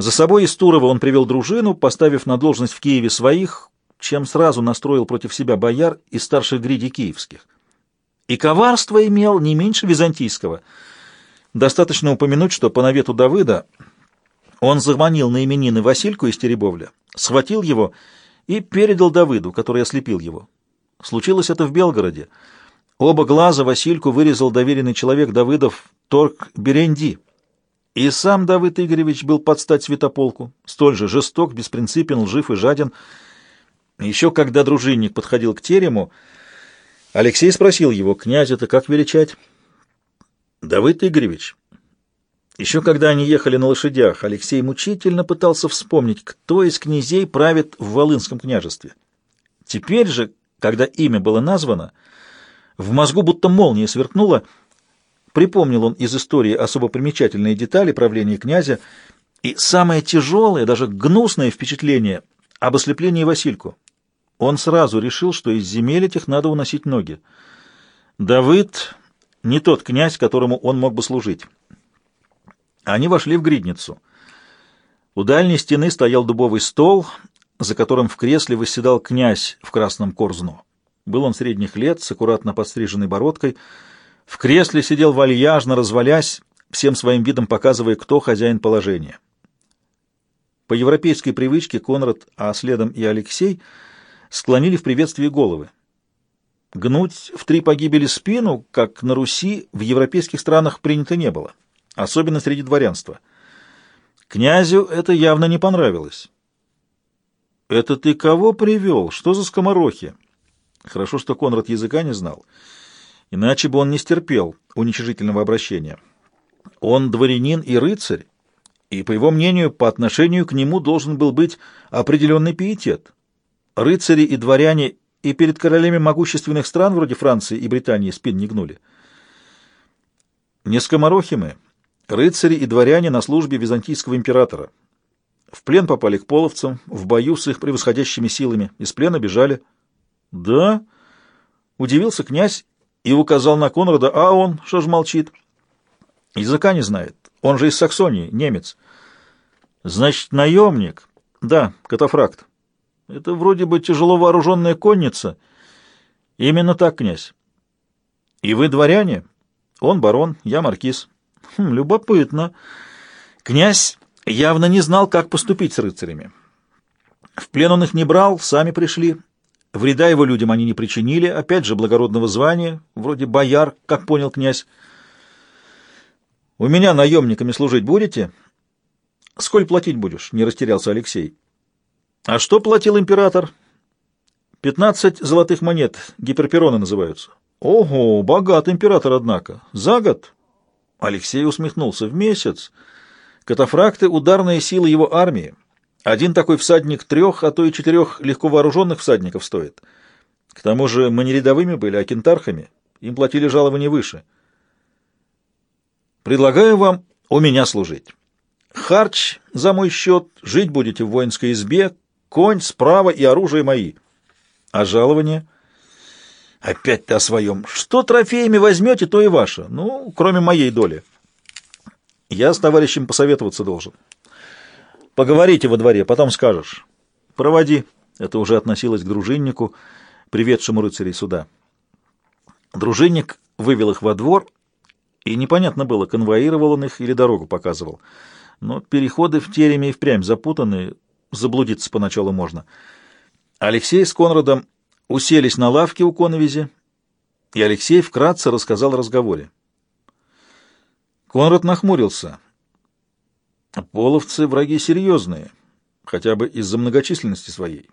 За собой из Турова он привел дружину, поставив на должность в Киеве своих, чем сразу настроил против себя бояр и старших гриди киевских. И коварство имел не меньше византийского. Достаточно упомянуть, что по навету Давыда он заманил на именины Васильку из Теребовля, схватил его и передал Давыду, который ослепил его. Случилось это в Белгороде. Оба глаза Васильку вырезал доверенный человек Давыдов Торг Беренди. И сам Давыд Игоревич был под стать святополку, столь же жесток, беспринципен, лжив и жаден. Еще когда дружинник подходил к терему, Алексей спросил его, князя-то как величать? Давыд Игоревич. Еще когда они ехали на лошадях, Алексей мучительно пытался вспомнить, кто из князей правит в Волынском княжестве. Теперь же, когда имя было названо, в мозгу будто молния сверкнула, припомнил он из истории особо примечательные детали правления князя и самое тяжелое, даже гнусное впечатление об ослеплении Васильку. Он сразу решил, что из земель этих надо уносить ноги. Давыд не тот князь, которому он мог бы служить. Они вошли в гридницу. У дальней стены стоял дубовый стол, за которым в кресле восседал князь в красном корзно. Был он средних лет, с аккуратно подстриженной бородкой. В кресле сидел вальяжно, развалясь, всем своим видом показывая, кто хозяин положения. По европейской привычке Конрад, а следом и Алексей, склонили в приветствии головы. Гнуть в три погибели спину, как на Руси, в европейских странах принято не было, особенно среди дворянства. Князю это явно не понравилось. «Это ты кого привел? Что за скоморохи?» Хорошо, что Конрад языка не знал, иначе бы он не стерпел уничижительного обращения. Он дворянин и рыцарь, и, по его мнению, по отношению к нему должен был быть определенный пиетет. Рыцари и дворяне и перед королями могущественных стран, вроде Франции и Британии, спин не гнули. Не скоморохи мы, рыцари и дворяне на службе византийского императора. В плен попали к половцам, в бою с их превосходящими силами, из плена бежали. «Да?» — удивился князь и указал на Конрада, а он, что ж молчит? Языка не знает, он же из Саксонии, немец. Значит, наемник? Да, катафракт. Это вроде бы тяжело вооруженная конница. Именно так, князь. И вы дворяне? Он барон, я маркиз. Хм, любопытно. Князь явно не знал, как поступить с рыцарями. В плен он их не брал, сами пришли. Вреда его людям они не причинили, опять же, благородного звания, вроде бояр, как понял князь. «У меня наемниками служить будете?» «Сколь платить будешь?» — не растерялся Алексей. «А что платил император?» «Пятнадцать золотых монет, гиперпероны называются». «Ого, богат император, однако. За год?» Алексей усмехнулся. «В месяц. Катафракты — ударная сила его армии. Один такой всадник трех, а то и четырех легко вооруженных всадников стоит. К тому же мы не рядовыми были, а кентархами. Им платили жалование выше. Предлагаю вам у меня служить. Харч за мой счет, жить будете в воинской избе, конь справа и оружие мои. А жалование? Опять ты о своем. Что трофеями возьмете, то и ваше. Ну, кроме моей доли. Я с товарищем посоветоваться должен. Поговорите во дворе, потом скажешь. Проводи. Это уже относилось к дружиннику, приведшему рыцарей сюда. Дружинник вывел их во двор, и непонятно было, конвоировал он их или дорогу показывал. Но переходы в тереме и впрямь запутанные, заблудиться поначалу можно. Алексей с Конрадом уселись на лавке у коновизи, и Алексей вкратце рассказал о разговоре. Конрад нахмурился — Половцы — враги серьезные, хотя бы из-за многочисленности своей.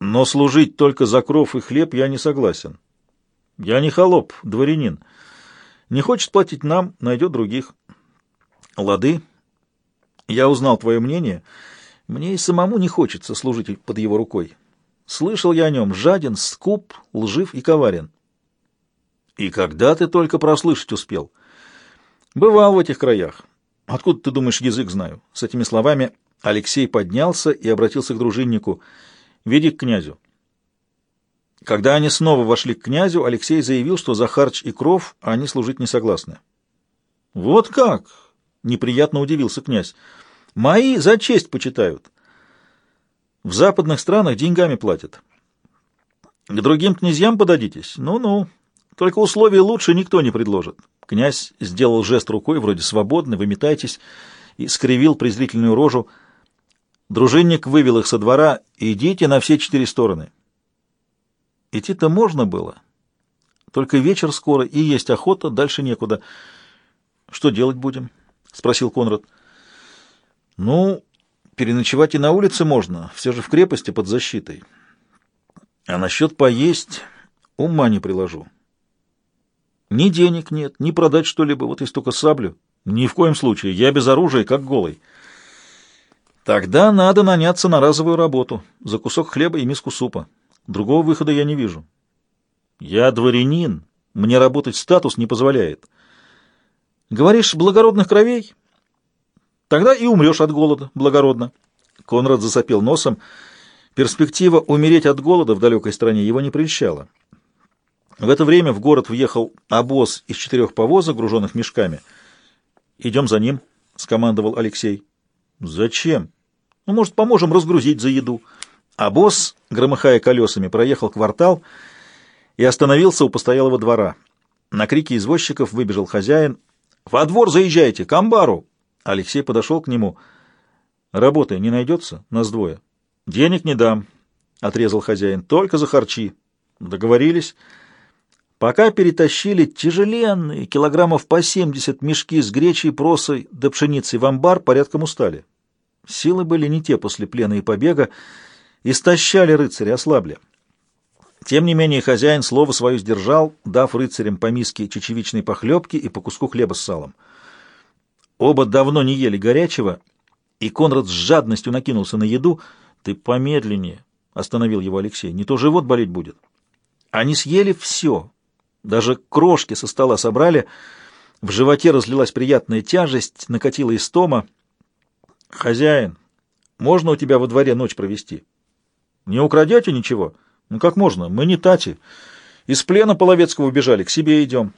Но служить только за кров и хлеб я не согласен. Я не холоп, дворянин. Не хочет платить нам, найдет других. Лады. Я узнал твое мнение. Мне и самому не хочется служить под его рукой. Слышал я о нем. Жаден, скуп, лжив и коварен. И когда ты только прослышать успел? Бывал в этих краях. «Откуда ты думаешь, язык знаю?» С этими словами Алексей поднялся и обратился к дружиннику. «Веди к князю». Когда они снова вошли к князю, Алексей заявил, что за харч и кров они служить не согласны. «Вот как?» — неприятно удивился князь. Мои за честь почитают. В западных странах деньгами платят. К другим князьям подадитесь? Ну-ну. Только условий лучше никто не предложит. Князь сделал жест рукой, вроде свободны, выметайтесь, и скривил презрительную рожу. Дружинник вывел их со двора. «Идите на все четыре стороны». Идти-то можно было. Только вечер скоро, и есть охота, дальше некуда. «Что делать будем?» — спросил Конрад. «Ну, переночевать и на улице можно, все же в крепости под защитой. А насчет поесть ума не приложу. Ни денег нет, ни продать что-либо, вот есть только саблю. Ни в коем случае, я без оружия, как голый. Тогда надо наняться на разовую работу, за кусок хлеба и миску супа. Другого выхода я не вижу. Я дворянин, мне работать статус не позволяет. Говоришь, благородных кровей? Тогда и умрешь от голода, благородно. Конрад засопел носом. Перспектива умереть от голода в далекой стране его не прельщала. В это время в город въехал обоз из четырех повозок, груженных мешками. «Идем за ним», — скомандовал Алексей. «Зачем? Ну, может, поможем разгрузить за еду». Обоз, громыхая колесами, проехал квартал и остановился у постоялого двора. На крики извозчиков выбежал хозяин. «Во двор заезжайте, к амбару!» Алексей подошел к нему. «Работы не найдется? Нас двое». «Денег не дам», — отрезал хозяин. «Только за харчи». Договорились. Пока перетащили тяжеленные, килограммов по семьдесят мешки с гречей, просой да пшеницей в амбар, порядком устали. Силы были не те после плена и побега, истощали рыцаря, ослабли. Тем не менее хозяин слово свое сдержал, дав рыцарям по миске чечевичной похлебки и по куску хлеба с салом. Оба давно не ели горячего, и Конрад с жадностью накинулся на еду. «Ты помедленнее», — остановил его Алексей, — «не то живот болеть будет». Они съели все, даже крошки со стола собрали, в животе разлилась приятная тяжесть, накатила истома. «Хозяин, можно у тебя во дворе ночь провести?» «Не украдете ничего?» «Ну как можно? Мы не тати. Из плена Половецкого убежали, к себе идем».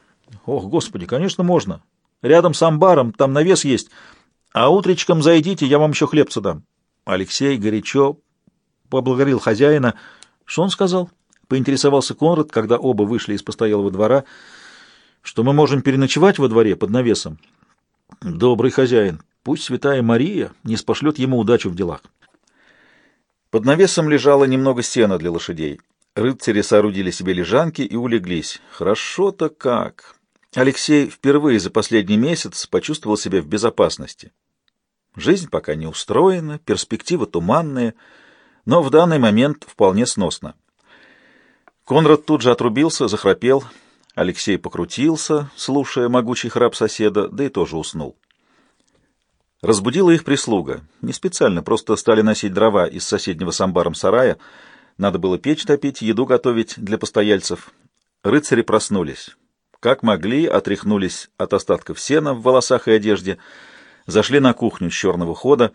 «Ох, Господи, конечно, можно. Рядом с амбаром, там навес есть. А утречком зайдите, я вам еще хлебца дам». Алексей горячо поблагодарил хозяина. «Что он сказал?» Поинтересовался Конрад, когда оба вышли из постоялого двора, что мы можем переночевать во дворе под навесом. Добрый хозяин, пусть святая Мария не спошлет ему удачу в делах. Под навесом лежало немного сена для лошадей. Рыцари соорудили себе лежанки и улеглись. Хорошо-то как! Алексей впервые за последний месяц почувствовал себя в безопасности. Жизнь пока не устроена, перспектива туманная, но в данный момент вполне сносно. Конрад тут же отрубился, захрапел. Алексей покрутился, слушая могучий храп соседа, да и тоже уснул. Разбудила их прислуга. Не специально, просто стали носить дрова из соседнего с амбаром сарая. Надо было печь топить, еду готовить для постояльцев. Рыцари проснулись. Как могли, отряхнулись от остатков сена в волосах и одежде, зашли на кухню с черного хода.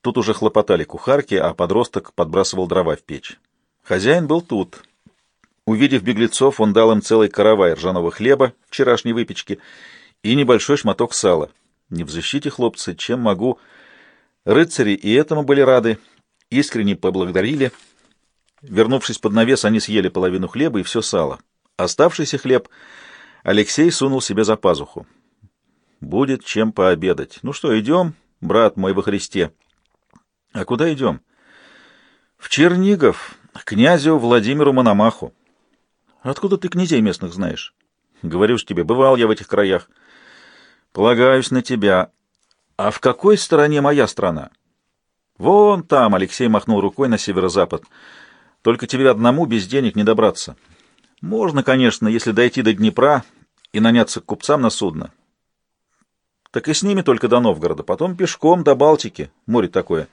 Тут уже хлопотали кухарки, а подросток подбрасывал дрова в печь. Хозяин был тут, Увидев беглецов, он дал им целый каравай ржаного хлеба, вчерашней выпечки, и небольшой шматок сала. Не в защите, хлопцы, чем могу. Рыцари и этому были рады, искренне поблагодарили. Вернувшись под навес, они съели половину хлеба и все сало. Оставшийся хлеб Алексей сунул себе за пазуху. Будет чем пообедать. Ну что, идем, брат мой во Христе? А куда идем? В Чернигов, к князю Владимиру Мономаху. Откуда ты князей местных знаешь? Говорю ж тебе, бывал я в этих краях. Полагаюсь на тебя. А в какой стороне моя страна? Вон там, Алексей махнул рукой на северо-запад. Только тебе одному без денег не добраться. Можно, конечно, если дойти до Днепра и наняться к купцам на судно. Так и с ними только до Новгорода, потом пешком до Балтики. Море такое.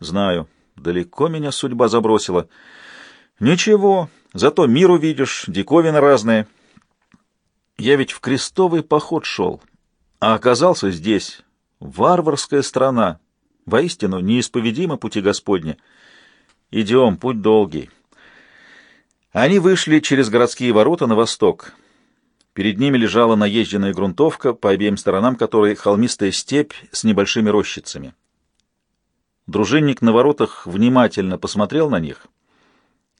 Знаю. Далеко меня судьба забросила. Ничего, Зато мир увидишь, диковины разные. Я ведь в крестовый поход шел, а оказался здесь. Варварская страна. Воистину, неисповедимы пути Господни. Идем, путь долгий. Они вышли через городские ворота на восток. Перед ними лежала наезженная грунтовка, по обеим сторонам которой холмистая степь с небольшими рощицами. Дружинник на воротах внимательно посмотрел на них